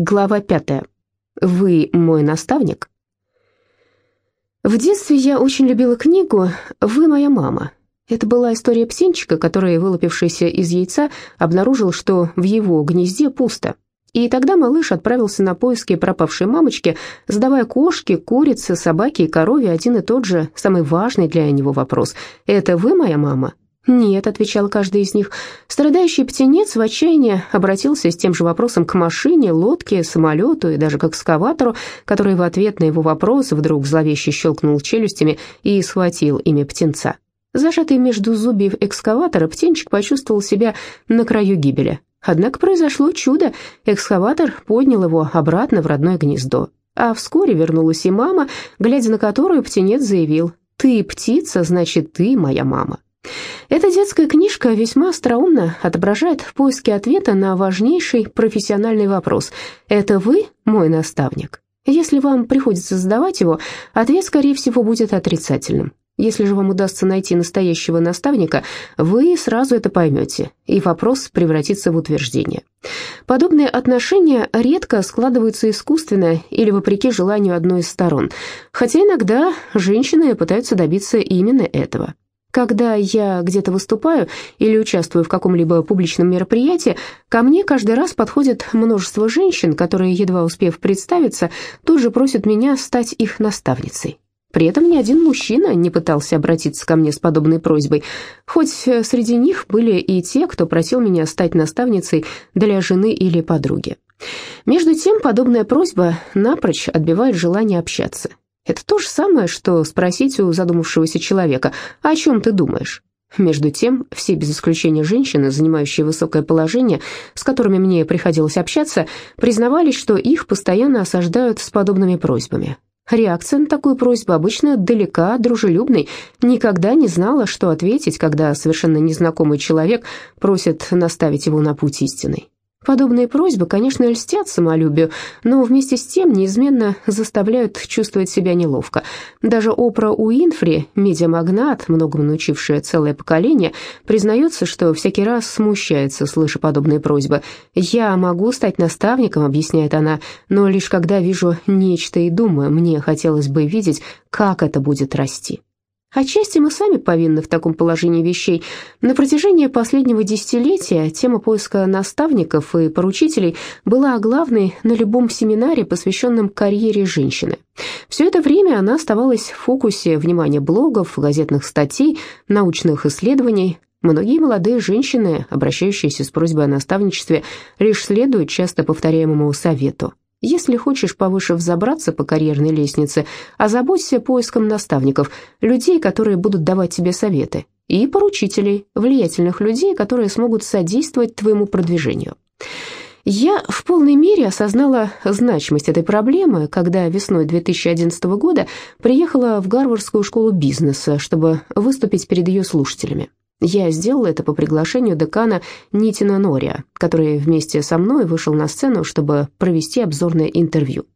Глава пятая. Вы мой наставник? В детстве я очень любила книгу «Вы моя мама». Это была история птенчика, который, вылупившийся из яйца, обнаружил, что в его гнезде пусто. И тогда малыш отправился на поиски пропавшей мамочки, задавая кошке, курице, собаке и корове один и тот же, самый важный для него вопрос. «Это вы моя мама?» «Нет», — отвечал каждый из них. Страдающий птенец в отчаянии обратился с тем же вопросом к машине, лодке, самолету и даже к экскаватору, который в ответ на его вопрос вдруг зловеще щелкнул челюстями и схватил имя птенца. Зажатый между зубьев экскаватора, птенчик почувствовал себя на краю гибели. Однако произошло чудо, экскаватор поднял его обратно в родное гнездо. А вскоре вернулась и мама, глядя на которую птенец заявил «Ты птица, значит, ты моя мама». Эта детская книжка весьма остроумно отображает в поиске ответа на важнейший профессиональный вопрос «Это вы мой наставник?». Если вам приходится задавать его, ответ, скорее всего, будет отрицательным. Если же вам удастся найти настоящего наставника, вы сразу это поймете, и вопрос превратится в утверждение. Подобные отношения редко складываются искусственно или вопреки желанию одной из сторон, хотя иногда женщины пытаются добиться именно этого. Когда я где-то выступаю или участвую в каком-либо публичном мероприятии, ко мне каждый раз подходит множество женщин, которые, едва успев представиться, тут же просят меня стать их наставницей. При этом ни один мужчина не пытался обратиться ко мне с подобной просьбой, хоть среди них были и те, кто просил меня стать наставницей для жены или подруги. Между тем, подобная просьба напрочь отбивает желание общаться. Это то же самое, что спросить у задумавшегося человека, о чем ты думаешь? Между тем, все без исключения женщины, занимающие высокое положение, с которыми мне приходилось общаться, признавались, что их постоянно осаждают с подобными просьбами. Реакция на такую просьбу обычно далека, дружелюбной, никогда не знала, что ответить, когда совершенно незнакомый человек просит наставить его на путь истинный. Подобные просьбы, конечно, льстят самолюбию, но вместе с тем неизменно заставляют чувствовать себя неловко. Даже Опра Уинфри, медиамагнат, многому научившая целое поколение, признается, что всякий раз смущается, слыша подобные просьбы. «Я могу стать наставником», — объясняет она, «но лишь когда вижу нечто и думаю, мне хотелось бы видеть, как это будет расти». Отчасти мы сами повинны в таком положении вещей. На протяжении последнего десятилетия тема поиска наставников и поручителей была главной на любом семинаре, посвященном карьере женщины. Все это время она оставалась в фокусе внимания блогов, газетных статей, научных исследований. Многие молодые женщины, обращающиеся с просьбой о наставничестве, лишь следуют часто повторяемому совету если хочешь повыше взобраться по карьерной лестнице, озаботься поиском наставников, людей, которые будут давать тебе советы, и поручителей, влиятельных людей, которые смогут содействовать твоему продвижению. Я в полной мере осознала значимость этой проблемы, когда весной 2011 года приехала в Гарвардскую школу бизнеса, чтобы выступить перед ее слушателями. Я сделала это по приглашению декана Нитина Нория, который вместе со мной вышел на сцену, чтобы провести обзорное интервью.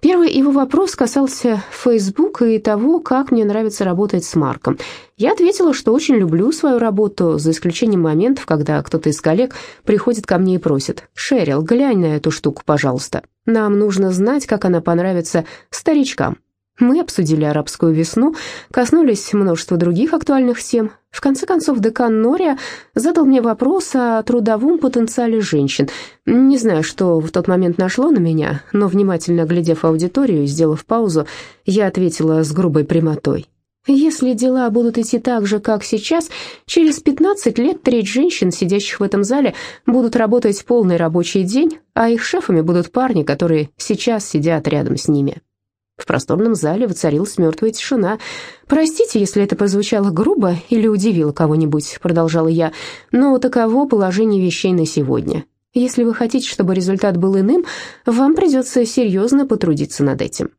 Первый его вопрос касался Facebook и того, как мне нравится работать с Марком. Я ответила, что очень люблю свою работу, за исключением моментов, когда кто-то из коллег приходит ко мне и просит «Шерил, глянь на эту штуку, пожалуйста. Нам нужно знать, как она понравится старичкам». Мы обсудили арабскую весну, коснулись множества других актуальных тем. В конце концов, декан Нория задал мне вопрос о трудовом потенциале женщин. Не знаю, что в тот момент нашло на меня, но, внимательно глядев аудиторию и сделав паузу, я ответила с грубой прямотой. Если дела будут идти так же, как сейчас, через 15 лет треть женщин, сидящих в этом зале, будут работать полный рабочий день, а их шефами будут парни, которые сейчас сидят рядом с ними. В просторном зале воцарилась мертвая тишина. «Простите, если это прозвучало грубо или удивило кого-нибудь», — продолжала я, «но таково положение вещей на сегодня. Если вы хотите, чтобы результат был иным, вам придется серьезно потрудиться над этим».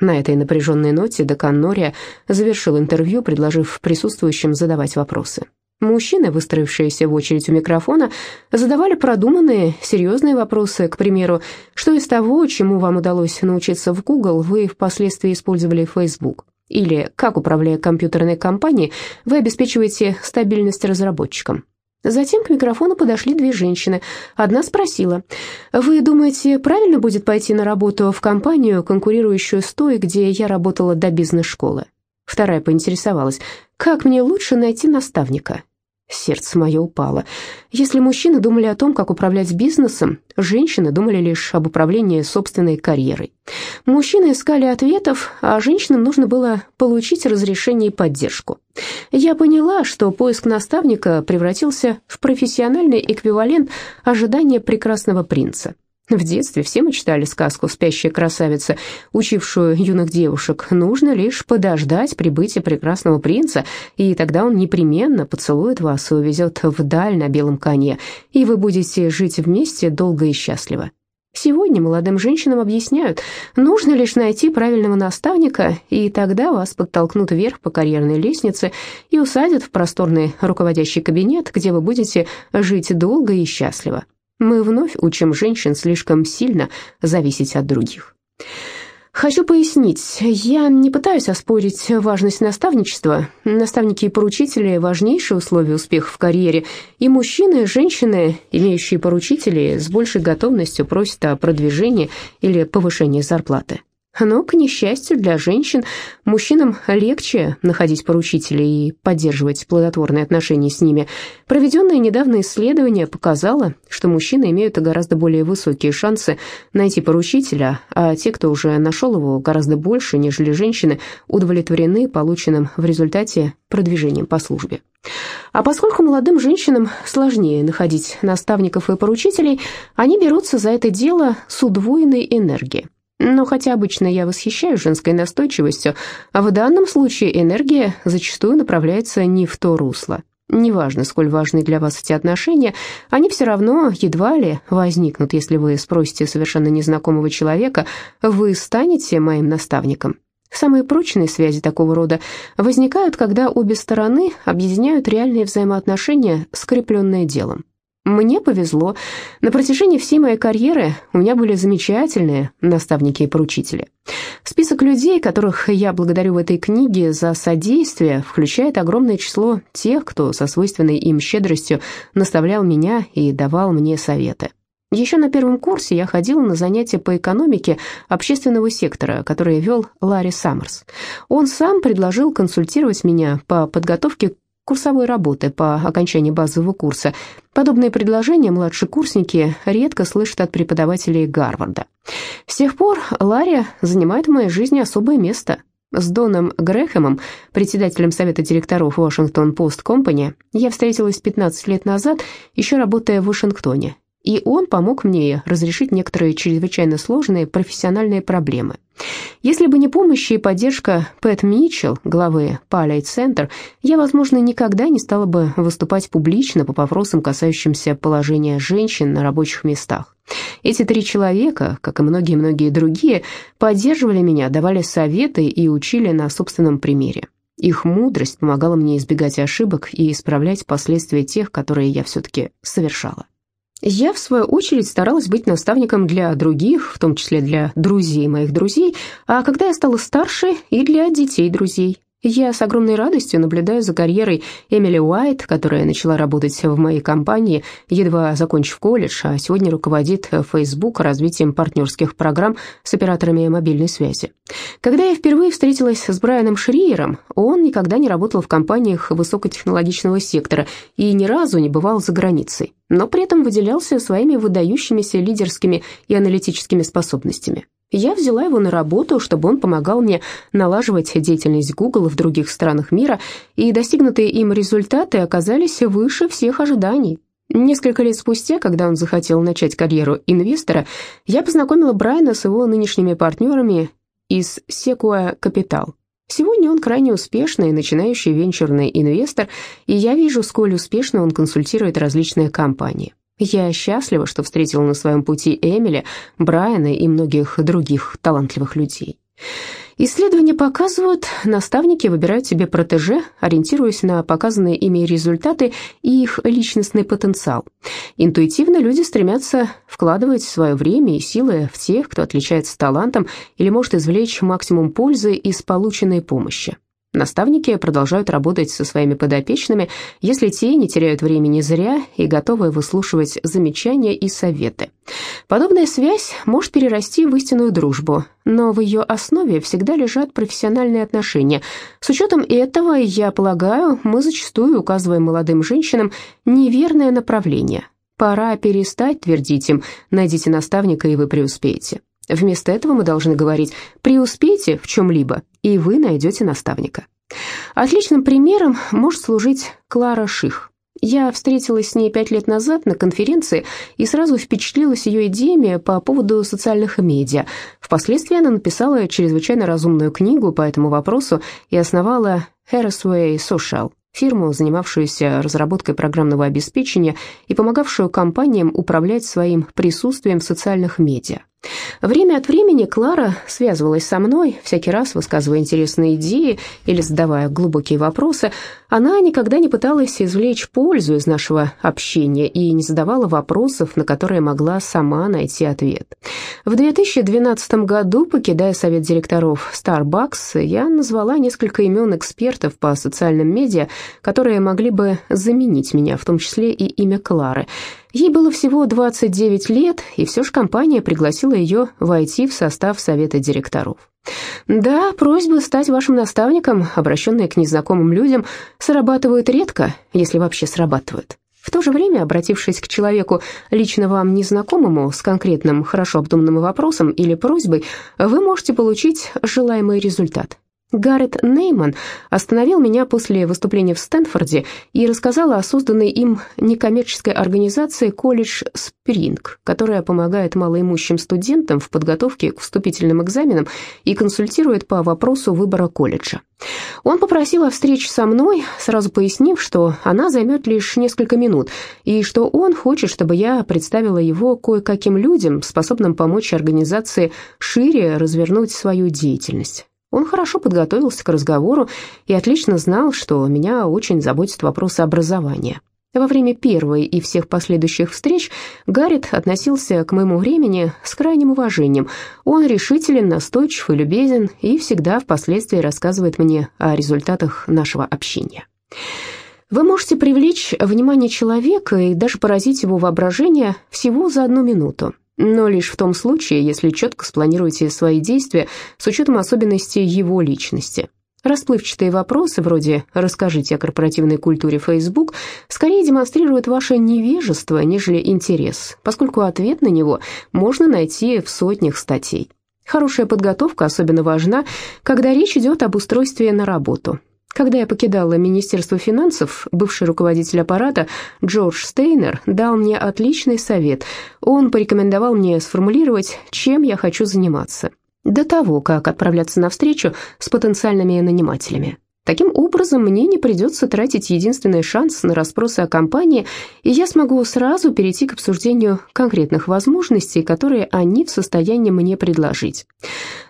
На этой напряженной ноте декан Нория завершил интервью, предложив присутствующим задавать вопросы. Мужчины, выстроившиеся в очередь у микрофона, задавали продуманные, серьезные вопросы, к примеру, что из того, чему вам удалось научиться в Google, вы впоследствии использовали Facebook, или как, управляя компьютерной компанией, вы обеспечиваете стабильность разработчикам. Затем к микрофону подошли две женщины. Одна спросила, «Вы думаете, правильно будет пойти на работу в компанию, конкурирующую с той, где я работала до бизнес-школы?» Вторая поинтересовалась, «Как мне лучше найти наставника?» Сердце мое упало. Если мужчины думали о том, как управлять бизнесом, женщины думали лишь об управлении собственной карьерой. Мужчины искали ответов, а женщинам нужно было получить разрешение и поддержку. Я поняла, что поиск наставника превратился в профессиональный эквивалент ожидания прекрасного принца. В детстве все мы читали сказку «Спящая красавица», учившую юных девушек. Нужно лишь подождать прибытия прекрасного принца, и тогда он непременно поцелует вас и увезет вдаль на белом коне, и вы будете жить вместе долго и счастливо. Сегодня молодым женщинам объясняют, нужно лишь найти правильного наставника, и тогда вас подтолкнут вверх по карьерной лестнице и усадят в просторный руководящий кабинет, где вы будете жить долго и счастливо. Мы вновь учим женщин слишком сильно зависеть от других. Хочу пояснить, я не пытаюсь оспорить важность наставничества. Наставники и поручители – важнейшие условия успеха в карьере, и мужчины и женщины, имеющие поручителей, с большей готовностью просят о продвижении или повышении зарплаты. Но, к несчастью для женщин, мужчинам легче находить поручителей и поддерживать плодотворные отношения с ними. Проведенное недавно исследование показало, что мужчины имеют гораздо более высокие шансы найти поручителя, а те, кто уже нашел его, гораздо больше, нежели женщины, удовлетворены полученным в результате продвижением по службе. А поскольку молодым женщинам сложнее находить наставников и поручителей, они берутся за это дело с удвоенной энергией. Но хотя обычно я восхищаюсь женской настойчивостью, а в данном случае энергия зачастую направляется не в то русло. Неважно, сколь важны для вас эти отношения, они все равно едва ли возникнут, если вы спросите совершенно незнакомого человека, вы станете моим наставником. Самые прочные связи такого рода возникают, когда обе стороны объединяют реальные взаимоотношения, скрепленные делом. Мне повезло. На протяжении всей моей карьеры у меня были замечательные наставники и поручители. Список людей, которых я благодарю в этой книге за содействие, включает огромное число тех, кто со свойственной им щедростью наставлял меня и давал мне советы. Еще на первом курсе я ходила на занятия по экономике общественного сектора, которые вел Ларри Саммерс. Он сам предложил консультировать меня по подготовке курсовой работы по окончании базового курса. Подобные предложения младшекурсники редко слышат от преподавателей Гарварда. С тех пор Ларри занимает в моей жизни особое место. С Доном Грэхэмом, председателем совета директоров Washington Post Company, я встретилась 15 лет назад, еще работая в Вашингтоне, и он помог мне разрешить некоторые чрезвычайно сложные профессиональные проблемы. Если бы не помощь и поддержка Пэт Митчелл, главы Palliate Center, я, возможно, никогда не стала бы выступать публично по вопросам, касающимся положения женщин на рабочих местах. Эти три человека, как и многие-многие другие, поддерживали меня, давали советы и учили на собственном примере. Их мудрость помогала мне избегать ошибок и исправлять последствия тех, которые я все-таки совершала. Я, в свою очередь, старалась быть наставником для других, в том числе для друзей моих друзей, а когда я стала старше, и для детей друзей. Я с огромной радостью наблюдаю за карьерой Эмили Уайт, которая начала работать в моей компании, едва закончив колледж, а сегодня руководит Facebook развитием партнерских программ с операторами мобильной связи. Когда я впервые встретилась с Брайаном Шриером, он никогда не работал в компаниях высокотехнологичного сектора и ни разу не бывал за границей, но при этом выделялся своими выдающимися лидерскими и аналитическими способностями. Я взяла его на работу, чтобы он помогал мне налаживать деятельность Google в других странах мира, и достигнутые им результаты оказались выше всех ожиданий. Несколько лет спустя, когда он захотел начать карьеру инвестора, я познакомила Брайана с его нынешними партнерами из Sequoia Capital. Сегодня он крайне успешный начинающий венчурный инвестор, и я вижу, сколь успешно он консультирует различные компании. Я счастлива, что встретила на своем пути Эмили, Брайана и многих других талантливых людей. Исследования показывают, наставники выбирают себе протеже, ориентируясь на показанные ими результаты и их личностный потенциал. Интуитивно люди стремятся вкладывать свое время и силы в тех, кто отличается талантом или может извлечь максимум пользы из полученной помощи. Наставники продолжают работать со своими подопечными, если те не теряют времени зря и готовы выслушивать замечания и советы. Подобная связь может перерасти в истинную дружбу, но в ее основе всегда лежат профессиональные отношения. С учетом этого, я полагаю, мы зачастую указываем молодым женщинам неверное направление. Пора перестать твердить им «найдите наставника, и вы преуспеете». Вместо этого мы должны говорить «преуспейте в чем-либо, и вы найдете наставника». Отличным примером может служить Клара Ших. Я встретилась с ней пять лет назад на конференции и сразу впечатлилась ее идеями по поводу социальных медиа. Впоследствии она написала чрезвычайно разумную книгу по этому вопросу и основала Harrisway Social, фирму, занимавшуюся разработкой программного обеспечения и помогавшую компаниям управлять своим присутствием в социальных медиа. Время от времени Клара связывалась со мной, всякий раз высказывая интересные идеи или задавая глубокие вопросы. Она никогда не пыталась извлечь пользу из нашего общения и не задавала вопросов, на которые могла сама найти ответ. В 2012 году, покидая совет директоров Starbucks, я назвала несколько имен экспертов по социальным медиа, которые могли бы заменить меня, в том числе и имя Клары – Ей было всего 29 лет, и все же компания пригласила ее войти в состав совета директоров. Да, просьбы стать вашим наставником, обращенные к незнакомым людям, срабатывают редко, если вообще срабатывают. В то же время, обратившись к человеку, лично вам незнакомому, с конкретным, хорошо обдуманным вопросом или просьбой, вы можете получить желаемый результат. Гаррет Нейман остановил меня после выступления в Стэнфорде и рассказал о созданной им некоммерческой организации «Колледж Спринг», которая помогает малоимущим студентам в подготовке к вступительным экзаменам и консультирует по вопросу выбора колледжа. Он попросил о встрече со мной, сразу пояснив, что она займет лишь несколько минут, и что он хочет, чтобы я представила его кое-каким людям, способным помочь организации шире развернуть свою деятельность. Он хорошо подготовился к разговору и отлично знал, что меня очень заботит вопрос образования. Во время первой и всех последующих встреч Гаррит относился к моему времени с крайним уважением. Он решителен, настойчив и любезен, и всегда впоследствии рассказывает мне о результатах нашего общения. Вы можете привлечь внимание человека и даже поразить его воображение всего за одну минуту но лишь в том случае, если четко спланируете свои действия с учетом особенностей его личности. Расплывчатые вопросы вроде «расскажите о корпоративной культуре Facebook» скорее демонстрируют ваше невежество, нежели интерес, поскольку ответ на него можно найти в сотнях статей. Хорошая подготовка особенно важна, когда речь идет об устройстве на работу. Когда я покидала Министерство финансов, бывший руководитель аппарата Джордж Стейнер дал мне отличный совет. Он порекомендовал мне сформулировать, чем я хочу заниматься, до того, как отправляться на встречу с потенциальными нанимателями. Таким образом, мне не придется тратить единственный шанс на расспросы о компании, и я смогу сразу перейти к обсуждению конкретных возможностей, которые они в состоянии мне предложить.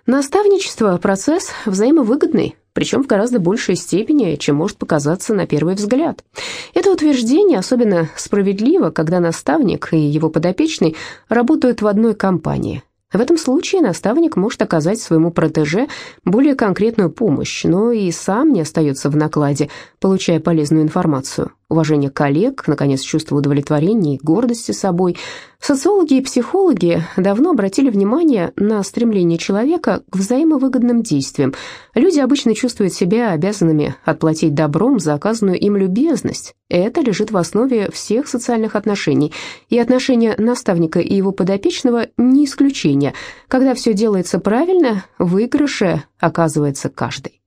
Наставничество – процесс взаимовыгодный, причем в гораздо большей степени, чем может показаться на первый взгляд. Это утверждение особенно справедливо, когда наставник и его подопечный работают в одной компании – в этом случае наставник может оказать своему протеже более конкретную помощь, но и сам не остается в накладе, получая полезную информацию уважение коллег, наконец, чувство удовлетворения и гордости собой. Социологи и психологи давно обратили внимание на стремление человека к взаимовыгодным действиям. Люди обычно чувствуют себя обязанными отплатить добром за оказанную им любезность. Это лежит в основе всех социальных отношений, и отношения наставника и его подопечного не исключение. Когда все делается правильно, выигрыше оказывается каждый.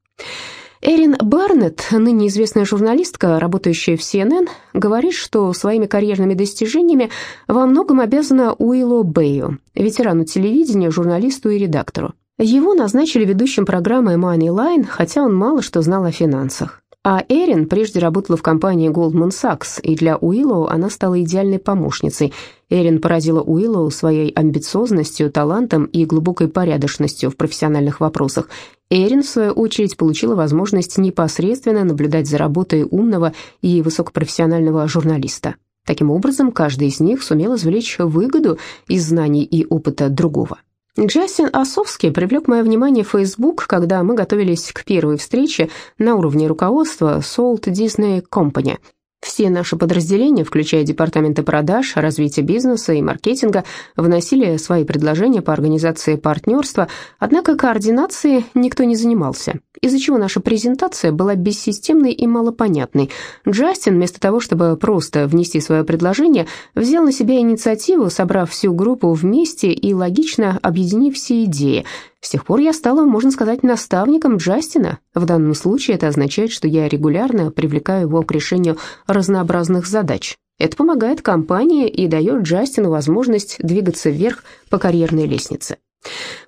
Эрин Барнетт, ныне известная журналистка, работающая в CNN, говорит, что своими карьерными достижениями во многом обязана Уиллу Бэю, ветерану телевидения, журналисту и редактору. Его назначили ведущим программы Moneyline, хотя он мало что знал о финансах. А Эрин прежде работала в компании Goldman Sachs, и для Уиллоу она стала идеальной помощницей. Эрин поразила Уиллоу своей амбициозностью, талантом и глубокой порядочностью в профессиональных вопросах. Эрин, в свою очередь, получила возможность непосредственно наблюдать за работой умного и высокопрофессионального журналиста. Таким образом, каждый из них сумел извлечь выгоду из знаний и опыта другого. Джастин Осовский привлек мое внимание в Facebook, когда мы готовились к первой встрече на уровне руководства Salt Disney Company – все наши подразделения, включая департаменты продаж, развития бизнеса и маркетинга, вносили свои предложения по организации партнерства, однако координацией никто не занимался, из-за чего наша презентация была бессистемной и малопонятной. Джастин, вместо того, чтобы просто внести свое предложение, взял на себя инициативу, собрав всю группу вместе и логично объединив все идеи – с тех пор я стала, можно сказать, наставником Джастина. В данном случае это означает, что я регулярно привлекаю его к решению разнообразных задач. Это помогает компании и дает Джастину возможность двигаться вверх по карьерной лестнице.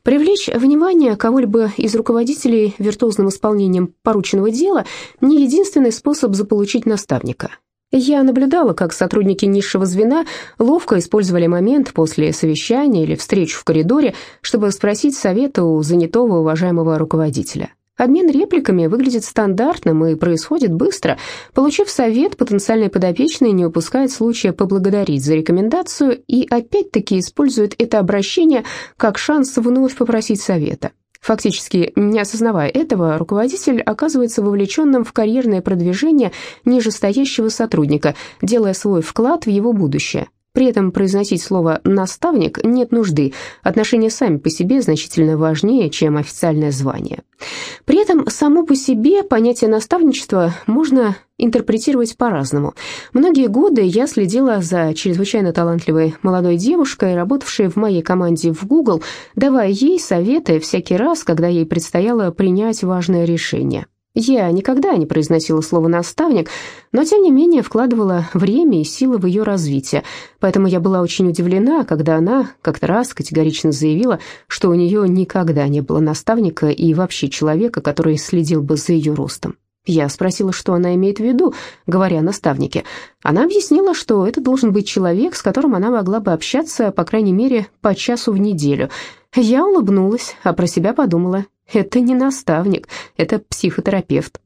Привлечь внимание кого-либо из руководителей виртуозным исполнением порученного дела – не единственный способ заполучить наставника. Я наблюдала, как сотрудники низшего звена ловко использовали момент после совещания или встреч в коридоре, чтобы спросить совета у занятого уважаемого руководителя. Обмен репликами выглядит стандартным и происходит быстро. Получив совет, потенциальный подопечный не упускает случая поблагодарить за рекомендацию и опять-таки использует это обращение как шанс вновь попросить совета. Фактически, не осознавая этого, руководитель оказывается вовлеченным в карьерное продвижение нижестоящего сотрудника, делая свой вклад в его будущее. При этом произносить слово «наставник» нет нужды, отношения сами по себе значительно важнее, чем официальное звание. При этом само по себе понятие наставничества можно интерпретировать по-разному. Многие годы я следила за чрезвычайно талантливой молодой девушкой, работавшей в моей команде в Google, давая ей советы всякий раз, когда ей предстояло принять важное решение. Я никогда не произносила слово «наставник», но тем не менее вкладывала время и силы в ее развитие, поэтому я была очень удивлена, когда она как-то раз категорично заявила, что у нее никогда не было наставника и вообще человека, который следил бы за ее ростом. Я спросила, что она имеет в виду, говоря о наставнике. Она объяснила, что это должен быть человек, с которым она могла бы общаться, по крайней мере, по часу в неделю. Я улыбнулась, а про себя подумала, это не наставник, это психотерапевт.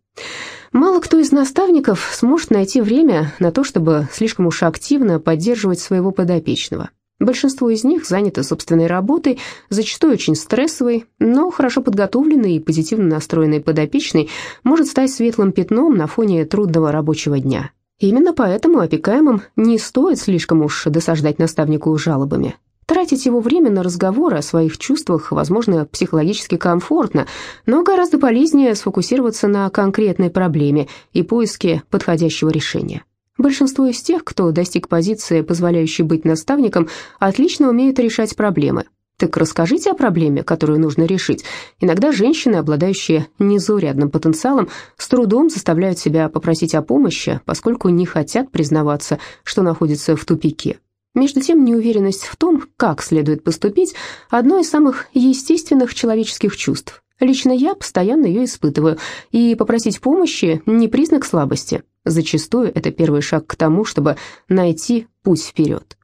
Мало кто из наставников сможет найти время на то, чтобы слишком уж активно поддерживать своего подопечного. Большинство из них заняты собственной работой, зачастую очень стрессовой, но хорошо подготовленный и позитивно настроенный подопечный может стать светлым пятном на фоне трудного рабочего дня. Именно поэтому опекаемым не стоит слишком уж досаждать наставнику жалобами. Тратить его время на разговоры о своих чувствах, возможно, психологически комфортно, но гораздо полезнее сфокусироваться на конкретной проблеме и поиске подходящего решения. Большинство из тех, кто достиг позиции, позволяющей быть наставником, отлично умеют решать проблемы. Так расскажите о проблеме, которую нужно решить. Иногда женщины, обладающие незаурядным потенциалом, с трудом заставляют себя попросить о помощи, поскольку не хотят признаваться, что находятся в тупике. Между тем, неуверенность в том, как следует поступить, одно из самых естественных человеческих чувств. Лично я постоянно ее испытываю, и попросить помощи – не признак слабости. Зачастую это первый шаг к тому, чтобы найти путь вперед.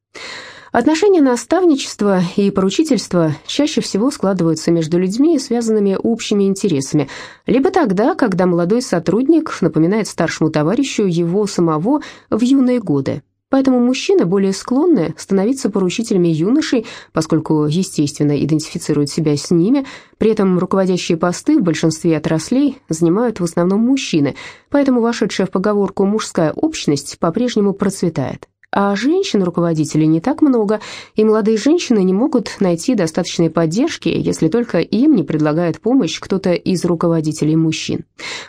Отношения наставничества и поручительства чаще всего складываются между людьми, связанными общими интересами, либо тогда, когда молодой сотрудник напоминает старшему товарищу его самого в юные годы, Поэтому мужчины более склонны становиться поручителями юношей, поскольку, естественно, идентифицируют себя с ними. При этом руководящие посты в большинстве отраслей занимают в основном мужчины, поэтому вошедшая в поговорку «мужская общность» по-прежнему процветает а женщин-руководителей не так много, и молодые женщины не могут найти достаточной поддержки, если только им не предлагает помощь кто-то из руководителей мужчин.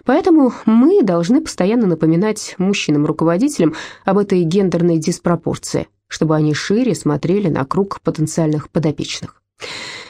Поэтому мы должны постоянно напоминать мужчинам-руководителям об этой гендерной диспропорции, чтобы они шире смотрели на круг потенциальных подопечных.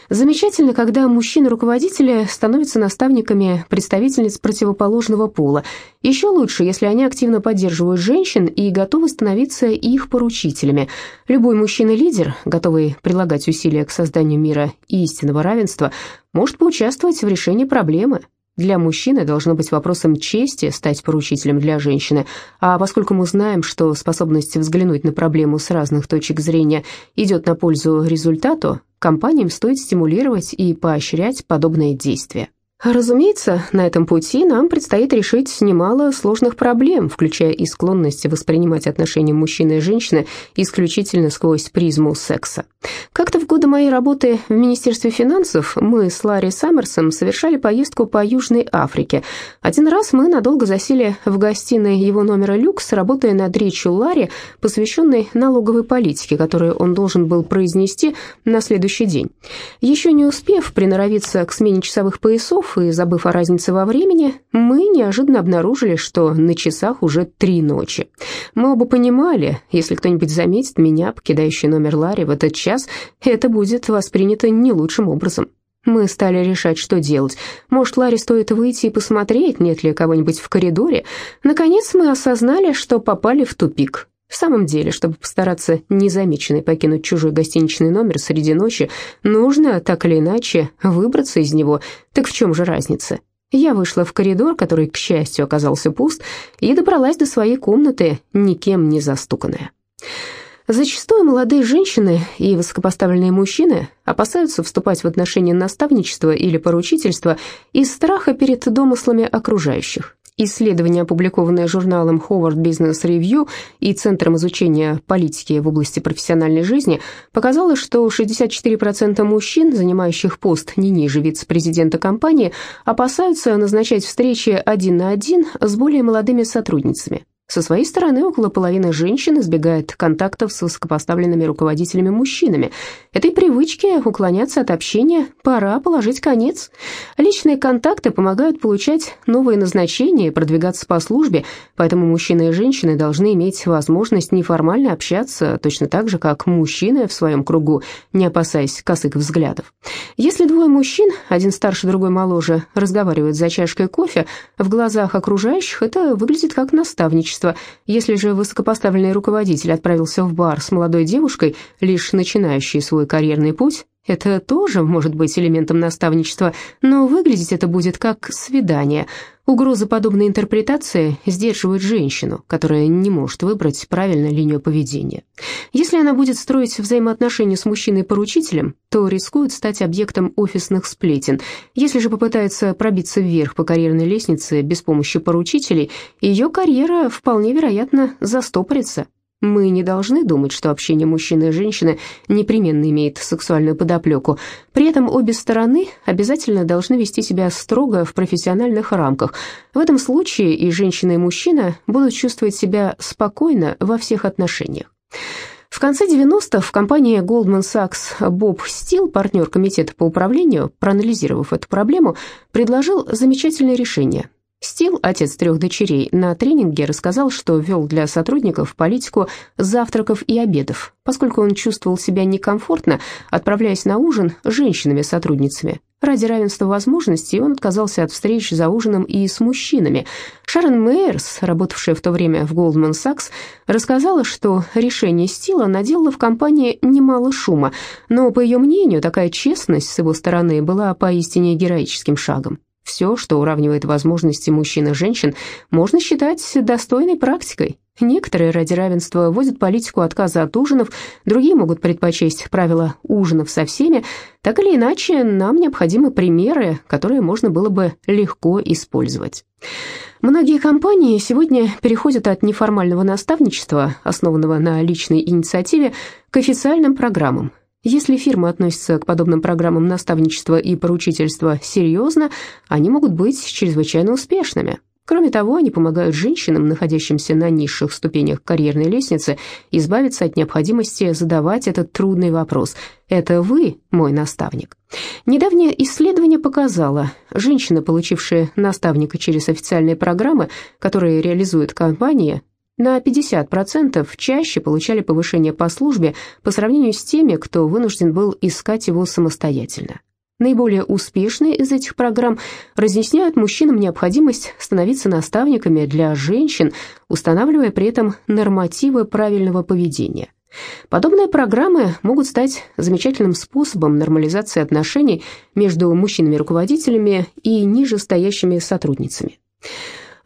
Замечательно, когда мужчины-руководители становятся наставниками представительниц противоположного пола. Еще лучше, если они активно поддерживают женщин и готовы становиться их поручителями. Любой мужчина-лидер, готовый прилагать усилия к созданию мира и истинного равенства, может поучаствовать в решении проблемы. Для мужчины должно быть вопросом чести стать поручителем для женщины, а поскольку мы знаем, что способность взглянуть на проблему с разных точек зрения идет на пользу результату, компаниям стоит стимулировать и поощрять подобные действия. Разумеется, на этом пути нам предстоит решить немало сложных проблем, включая и склонность воспринимать отношения мужчины и женщины исключительно сквозь призму секса. Как-то в годы моей работы в Министерстве финансов мы с Ларри Саммерсом совершали поездку по Южной Африке. Один раз мы надолго засели в гостиной его номера «Люкс», работая над речью Ларри, посвященной налоговой политике, которую он должен был произнести на следующий день. Еще не успев приноровиться к смене часовых поясов, часов, и, забыв о разнице во времени, мы неожиданно обнаружили, что на часах уже три ночи. Мы оба понимали, если кто-нибудь заметит меня, покидающий номер Ларри в этот час, это будет воспринято не лучшим образом. Мы стали решать, что делать. Может, Ларе стоит выйти и посмотреть, нет ли кого-нибудь в коридоре. Наконец мы осознали, что попали в тупик. В самом деле, чтобы постараться незамеченной покинуть чужой гостиничный номер среди ночи, нужно, так или иначе, выбраться из него. Так в чем же разница? Я вышла в коридор, который, к счастью, оказался пуст, и добралась до своей комнаты, никем не застуканная. Зачастую молодые женщины и высокопоставленные мужчины опасаются вступать в отношения наставничества или поручительства из страха перед домыслами окружающих. Исследование, опубликованное журналом Howard Business Review и Центром изучения политики в области профессиональной жизни, показало, что 64% мужчин, занимающих пост не ниже вице-президента компании, опасаются назначать встречи один на один с более молодыми сотрудницами. Со своей стороны, около половины женщин избегает контактов с высокопоставленными руководителями-мужчинами. Этой привычке уклоняться от общения пора положить конец. Личные контакты помогают получать новые назначения и продвигаться по службе, поэтому мужчины и женщины должны иметь возможность неформально общаться, точно так же, как мужчины в своем кругу, не опасаясь косых взглядов. Если двое мужчин, один старше, другой моложе, разговаривают за чашкой кофе, в глазах окружающих это выглядит как наставничество общества. Если же высокопоставленный руководитель отправился в бар с молодой девушкой, лишь начинающей свой карьерный путь, это тоже может быть элементом наставничества, но выглядеть это будет как свидание. Угроза подобной интерпретации сдерживает женщину, которая не может выбрать правильную линию поведения. Если она будет строить взаимоотношения с мужчиной-поручителем, то рискует стать объектом офисных сплетен. Если же попытается пробиться вверх по карьерной лестнице без помощи поручителей, ее карьера вполне вероятно застопорится. Мы не должны думать, что общение мужчины и женщины непременно имеет сексуальную подоплеку. При этом обе стороны обязательно должны вести себя строго в профессиональных рамках. В этом случае и женщина, и мужчина будут чувствовать себя спокойно во всех отношениях. В конце 90-х в компании Goldman Sachs Боб Стил, партнер комитета по управлению, проанализировав эту проблему, предложил замечательное решение – Стил, отец трех дочерей, на тренинге рассказал, что вел для сотрудников политику завтраков и обедов, поскольку он чувствовал себя некомфортно, отправляясь на ужин с женщинами-сотрудницами. Ради равенства возможностей он отказался от встреч за ужином и с мужчинами. Шарон Мейерс, работавшая в то время в Goldman Sachs, рассказала, что решение Стила наделало в компании немало шума, но, по ее мнению, такая честность с его стороны была поистине героическим шагом. Все, что уравнивает возможности мужчин и женщин, можно считать достойной практикой. Некоторые ради равенства вводят политику отказа от ужинов, другие могут предпочесть правила ужинов со всеми. Так или иначе, нам необходимы примеры, которые можно было бы легко использовать. Многие компании сегодня переходят от неформального наставничества, основанного на личной инициативе, к официальным программам. Если фирма относится к подобным программам наставничества и поручительства серьезно, они могут быть чрезвычайно успешными. Кроме того, они помогают женщинам, находящимся на низших ступенях карьерной лестницы, избавиться от необходимости задавать этот трудный вопрос «Это вы мой наставник?». Недавнее исследование показало, женщины, получившие наставника через официальные программы, которые реализует компания, на 50% чаще получали повышение по службе по сравнению с теми, кто вынужден был искать его самостоятельно. Наиболее успешные из этих программ разъясняют мужчинам необходимость становиться наставниками для женщин, устанавливая при этом нормативы правильного поведения. Подобные программы могут стать замечательным способом нормализации отношений между мужчинами-руководителями и нижестоящими сотрудницами.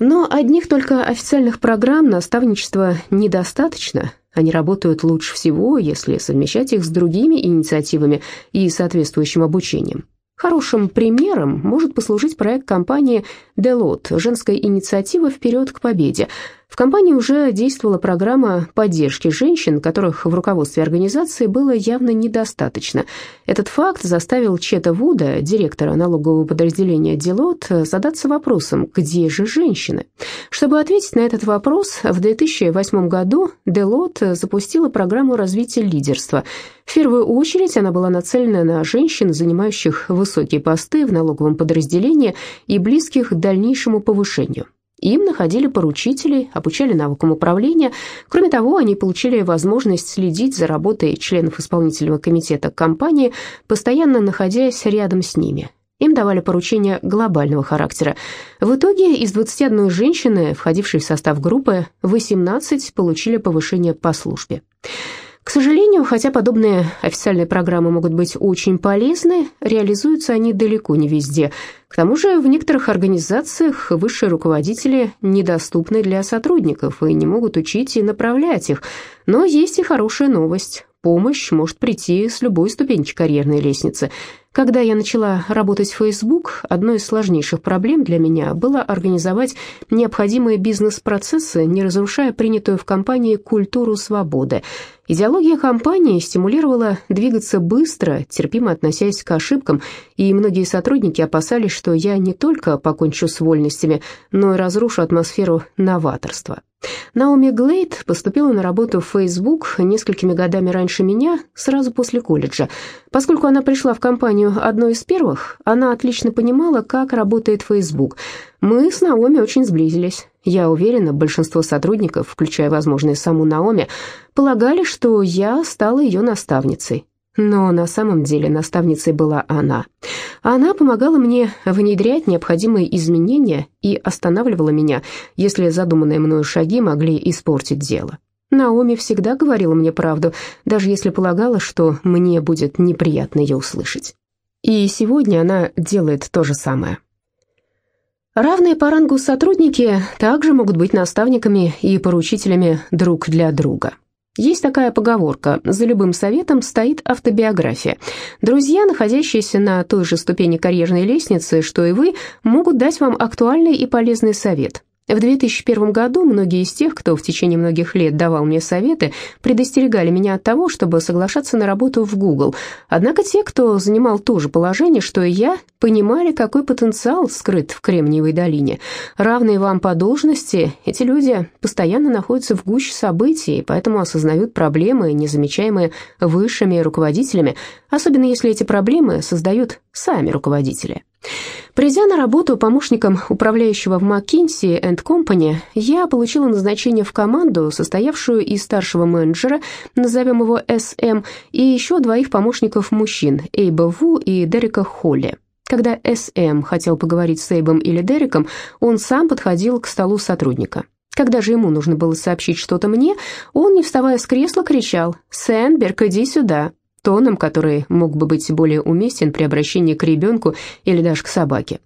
Но одних только официальных программ наставничества недостаточно. Они работают лучше всего, если совмещать их с другими инициативами и соответствующим обучением. Хорошим примером может послужить проект компании Deloitte «Женская инициатива «Вперед к победе», в компании уже действовала программа поддержки женщин, которых в руководстве организации было явно недостаточно. Этот факт заставил Чета Вуда, директора налогового подразделения Делот, задаться вопросом, где же женщины? Чтобы ответить на этот вопрос, в 2008 году Делот запустила программу развития лидерства. В первую очередь она была нацелена на женщин, занимающих высокие посты в налоговом подразделении и близких к дальнейшему повышению. Им находили поручителей, обучали навыкам управления. Кроме того, они получили возможность следить за работой членов исполнительного комитета компании, постоянно находясь рядом с ними. Им давали поручения глобального характера. В итоге из 21 женщины, входившей в состав группы, 18 получили повышение по службе. К сожалению, хотя подобные официальные программы могут быть очень полезны, реализуются они далеко не везде. К тому же в некоторых организациях высшие руководители недоступны для сотрудников и не могут учить и направлять их. Но есть и хорошая новость. Помощь может прийти с любой ступеньки карьерной лестницы. Когда я начала работать в Facebook, одной из сложнейших проблем для меня было организовать необходимые бизнес-процессы, не разрушая принятую в компании культуру свободы. Идеология компании стимулировала двигаться быстро, терпимо относясь к ошибкам, и многие сотрудники опасались, что я не только покончу с вольностями, но и разрушу атмосферу новаторства. Наоми Глейд поступила на работу в Facebook несколькими годами раньше меня, сразу после колледжа. Поскольку она пришла в компанию одной из первых, она отлично понимала, как работает Facebook. Мы с Наоми очень сблизились. Я уверена, большинство сотрудников, включая, возможно, и саму Наоми, полагали, что я стала ее наставницей. Но на самом деле наставницей была она. Она помогала мне внедрять необходимые изменения и останавливала меня, если задуманные мною шаги могли испортить дело. Наоми всегда говорила мне правду, даже если полагала, что мне будет неприятно ее услышать. И сегодня она делает то же самое. Равные по рангу сотрудники также могут быть наставниками и поручителями друг для друга. Есть такая поговорка «За любым советом стоит автобиография». Друзья, находящиеся на той же ступени карьерной лестницы, что и вы, могут дать вам актуальный и полезный совет – в 2001 году многие из тех, кто в течение многих лет давал мне советы, предостерегали меня от того, чтобы соглашаться на работу в Google. Однако те, кто занимал то же положение, что и я, понимали, какой потенциал скрыт в Кремниевой долине. Равные вам по должности, эти люди постоянно находятся в гуще событий, поэтому осознают проблемы, незамечаемые высшими руководителями, особенно если эти проблемы создают сами руководители. Придя на работу помощником управляющего в McKinsey Company, я получила назначение в команду, состоявшую из старшего менеджера, назовем его SM, и еще двоих помощников мужчин, Эйба Ву и Дерека Холли. Когда СМ хотел поговорить с Эйбом или Дереком, он сам подходил к столу сотрудника. Когда же ему нужно было сообщить что-то мне, он, не вставая с кресла, кричал «Сэнберг, иди сюда!» Тоном, который мог бы быть более уместен при обращении к ребенку или даже к собаке.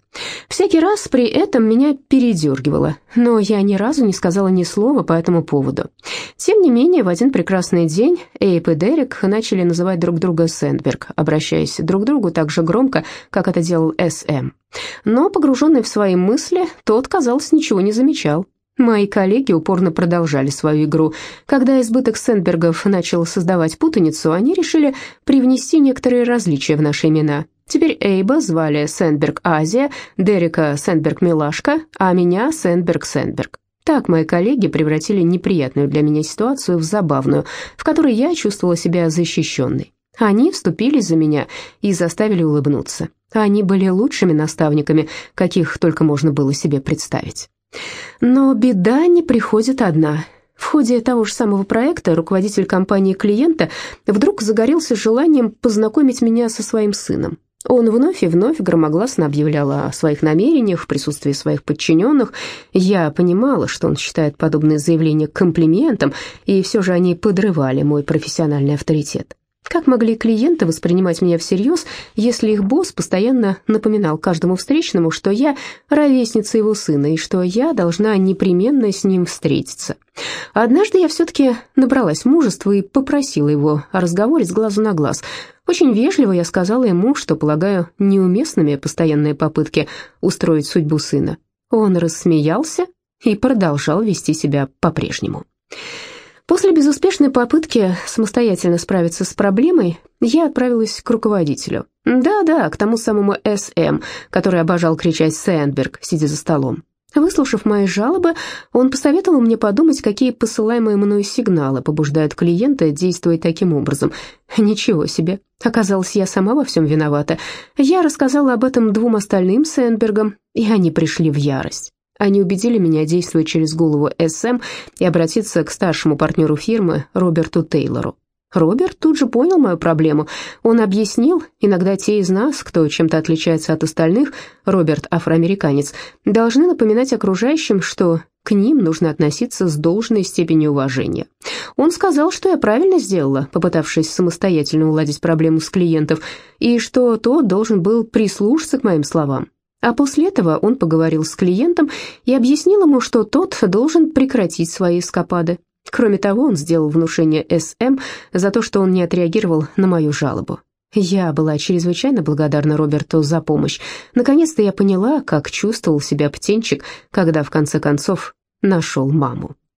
Всякий раз при этом меня передергивало, но я ни разу не сказала ни слова по этому поводу. Тем не менее, в один прекрасный день Эйп и Дерек начали называть друг друга Сэндберг, обращаясь друг к другу так же громко, как это делал С.М. Но, погруженный в свои мысли, тот, казалось, ничего не замечал. Мои коллеги упорно продолжали свою игру. Когда избыток Сендбергов начал создавать путаницу, они решили привнести некоторые различия в наши имена. Теперь Эйба звали Сендберг Азия, Дерека Сендберг Милашка, а меня Сендберг Сендберг. Так мои коллеги превратили неприятную для меня ситуацию в забавную, в которой я чувствовала себя защищенной. Они вступились за меня и заставили улыбнуться. Они были лучшими наставниками, каких только можно было себе представить. Но беда не приходит одна. В ходе того же самого проекта руководитель компании клиента вдруг загорелся желанием познакомить меня со своим сыном. Он вновь и вновь громогласно объявлял о своих намерениях в присутствии своих подчиненных. Я понимала, что он считает подобные заявления комплиментом, и все же они подрывали мой профессиональный авторитет. Как могли клиенты воспринимать меня всерьез, если их босс постоянно напоминал каждому встречному, что я ровесница его сына и что я должна непременно с ним встретиться? Однажды я все-таки набралась мужества и попросила его о разговоре с глазу на глаз. Очень вежливо я сказала ему, что полагаю неуместными постоянные попытки устроить судьбу сына. Он рассмеялся и продолжал вести себя по-прежнему. После безуспешной попытки самостоятельно справиться с проблемой, я отправилась к руководителю. Да-да, к тому самому СМ, который обожал кричать «Сэндберг», сидя за столом. Выслушав мои жалобы, он посоветовал мне подумать, какие посылаемые мною сигналы побуждают клиента действовать таким образом. Ничего себе, оказалось, я сама во всем виновата. Я рассказала об этом двум остальным Сэндбергам, и они пришли в ярость. Они убедили меня действовать через голову СМ и обратиться к старшему партнеру фирмы Роберту Тейлору. Роберт тут же понял мою проблему. Он объяснил, иногда те из нас, кто чем-то отличается от остальных, Роберт афроамериканец, должны напоминать окружающим, что к ним нужно относиться с должной степенью уважения. Он сказал, что я правильно сделала, попытавшись самостоятельно уладить проблему с клиентов, и что тот должен был прислушаться к моим словам. А после этого он поговорил с клиентом и объяснил ему, что тот должен прекратить свои эскапады. Кроме того, он сделал внушение СМ за то, что он не отреагировал на мою жалобу. Я была чрезвычайно благодарна Роберту за помощь. Наконец-то я поняла, как чувствовал себя птенчик, когда в конце концов нашел маму.